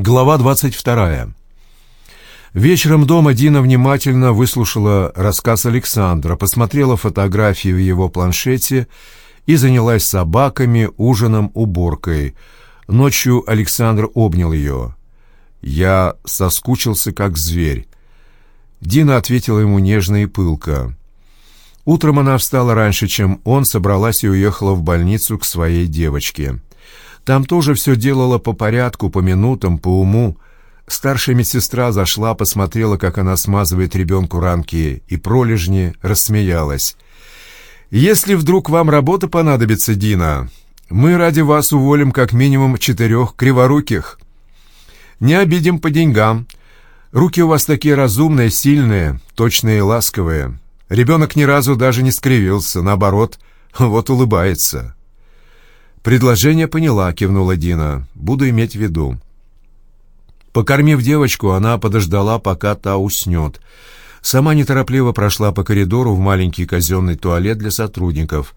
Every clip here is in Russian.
Глава 22. Вечером дома Дина внимательно выслушала рассказ Александра, посмотрела фотографии в его планшете и занялась собаками, ужином, уборкой. Ночью Александр обнял ее. «Я соскучился, как зверь». Дина ответила ему нежно и пылко. Утром она встала раньше, чем он, собралась и уехала в больницу к своей девочке. Там тоже все делала по порядку, по минутам, по уму. Старшая медсестра зашла, посмотрела, как она смазывает ребенку ранки и пролежни, рассмеялась. «Если вдруг вам работа понадобится, Дина, мы ради вас уволим как минимум четырех криворуких. Не обидим по деньгам. Руки у вас такие разумные, сильные, точные и ласковые. Ребенок ни разу даже не скривился, наоборот, вот улыбается». «Предложение поняла», — кивнула Дина. «Буду иметь в виду». Покормив девочку, она подождала, пока та уснет. Сама неторопливо прошла по коридору в маленький казенный туалет для сотрудников.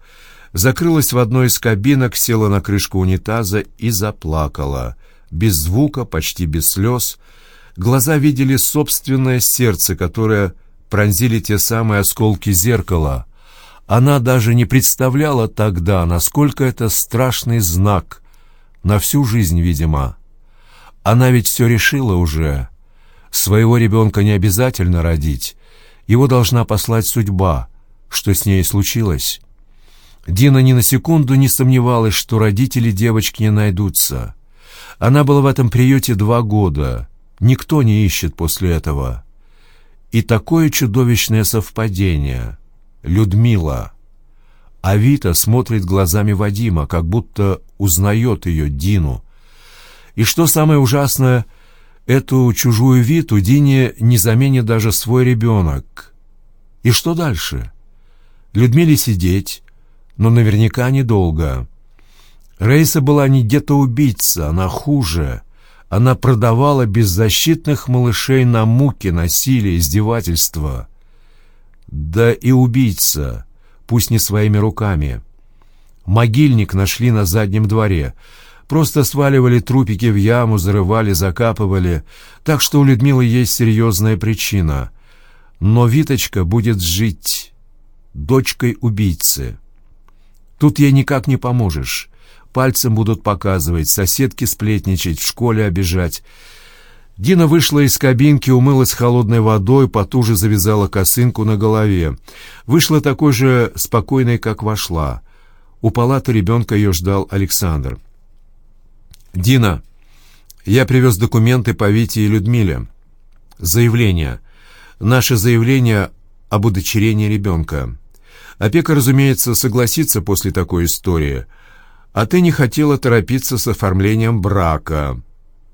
Закрылась в одной из кабинок, села на крышку унитаза и заплакала. Без звука, почти без слез. Глаза видели собственное сердце, которое пронзили те самые осколки зеркала — она даже не представляла тогда, насколько это страшный знак. На всю жизнь, видимо. Она ведь все решила уже. Своего ребенка не обязательно родить. Его должна послать судьба. Что с ней случилось? Дина ни на секунду не сомневалась, что родители девочки не найдутся. Она была в этом приюте два года. Никто не ищет после этого. И такое чудовищное совпадение — Людмила. А Вита смотрит глазами Вадима, как будто узнает ее, Дину. И что самое ужасное, эту чужую Виту Дине не заменит даже свой ребенок. И что дальше? Людмиле сидеть, но наверняка недолго. Рейса была не где-то убийца, она хуже. Она продавала беззащитных малышей на муки, насилие, издевательства. Да и убийца, пусть не своими руками. Могильник нашли на заднем дворе. Просто сваливали трупики в яму, зарывали, закапывали. Так что у Людмилы есть серьезная причина. Но Виточка будет жить дочкой убийцы. Тут ей никак не поможешь. Пальцем будут показывать, соседки сплетничать, в школе обижать. Дина вышла из кабинки, умылась холодной водой, потуже завязала косынку на голове. Вышла такой же спокойной, как вошла. У палаты ребенка ее ждал Александр. «Дина, я привез документы по Вите и Людмиле. Заявление. Наше заявление об удочерении ребенка. Опека, разумеется, согласится после такой истории. А ты не хотела торопиться с оформлением брака».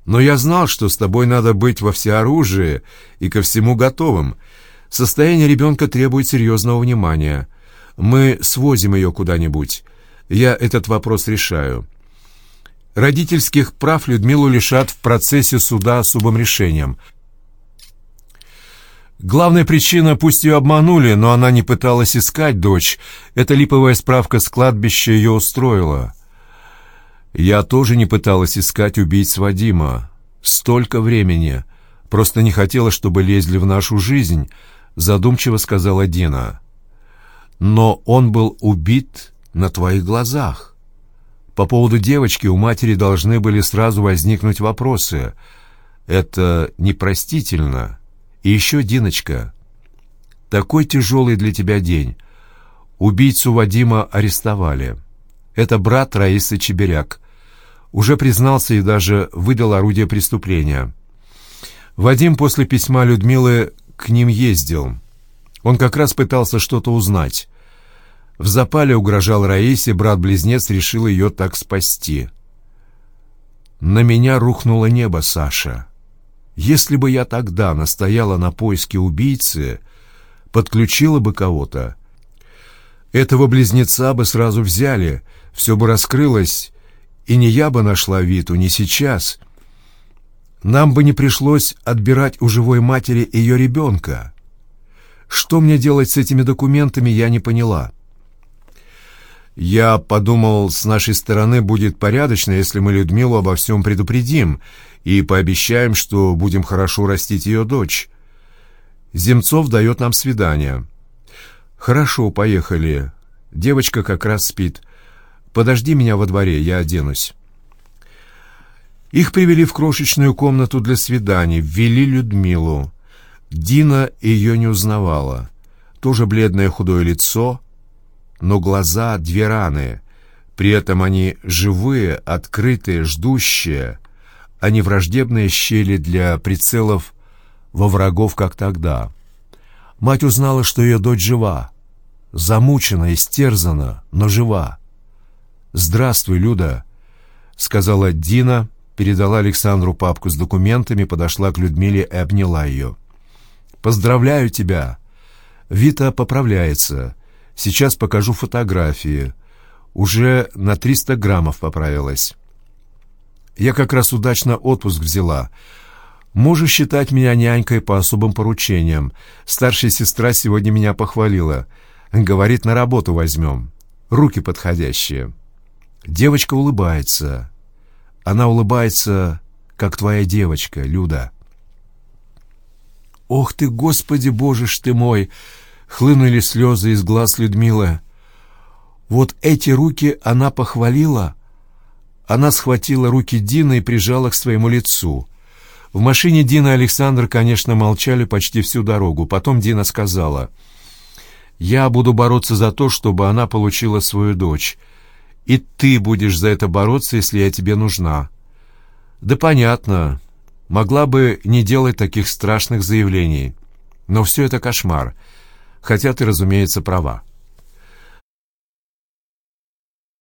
Но я знал, что с тобой надо быть во всеоружии и ко всему готовым. Состояние ребенка требует серьезного внимания. Мы свозим ее куда-нибудь. Я этот вопрос решаю. Родительских прав Людмилу лишат в процессе суда особым решением. Главная причина, пусть ее обманули, но она не пыталась искать дочь. Эта липовая справка с кладбища ее устроила. Я тоже не пыталась искать убийц Вадима. Столько времени. Просто не хотела, чтобы лезли в нашу жизнь, задумчиво сказала Дина. Но он был убит на твоих глазах. По поводу девочки у матери должны были сразу возникнуть вопросы. Это непростительно. И еще, Диночка, такой тяжелый для тебя день. Убийцу Вадима арестовали. Это брат Раисы Чеберяк. Уже признался и даже выдал орудие преступления. Вадим после письма Людмилы к ним ездил. Он как раз пытался что-то узнать. В запале угрожал Раисе, брат-близнец решил ее так спасти. «На меня рухнуло небо, Саша. Если бы я тогда настояла на поиске убийцы, подключила бы кого-то, этого близнеца бы сразу взяли, все бы раскрылось, и не я бы нашла Виту, не сейчас. Нам бы не пришлось отбирать у живой матери ее ребенка. Что мне делать с этими документами, я не поняла. Я подумал, с нашей стороны будет порядочно, если мы Людмилу обо всем предупредим, и пообещаем, что будем хорошо растить ее дочь. Земцов дает нам свидание. Хорошо, поехали. Девочка как раз спит. Подожди меня во дворе, я оденусь. Их привели в крошечную комнату для свиданий, ввели Людмилу. Дина ее не узнавала. Тоже бледное худое лицо, но глаза — две раны. При этом они живые, открытые, ждущие, а не враждебные щели для прицелов во врагов, как тогда. Мать узнала, что ее дочь жива, замучена, истерзана, но жива. «Здравствуй, Люда», — сказала Дина, передала Александру папку с документами, подошла к Людмиле и обняла ее. «Поздравляю тебя! Вита поправляется. Сейчас покажу фотографии. Уже на 300 граммов поправилась. Я как раз удачно отпуск взяла. Можешь считать меня нянькой по особым поручениям. Старшая сестра сегодня меня похвалила. Говорит, на работу возьмем. Руки подходящие. Девочка улыбается. Она улыбается, как твоя девочка, Люда. «Ох ты, Господи Боже ж ты мой!» Хлынули слезы из глаз Людмилы. Вот эти руки она похвалила. Она схватила руки Дины и прижала к своему лицу. В машине Дина и Александр, конечно, молчали почти всю дорогу. Потом Дина сказала, «Я буду бороться за то, чтобы она получила свою дочь. И ты будешь за это бороться, если я тебе нужна». «Да понятно. Могла бы не делать таких страшных заявлений. Но все это кошмар. Хотя ты, разумеется, права».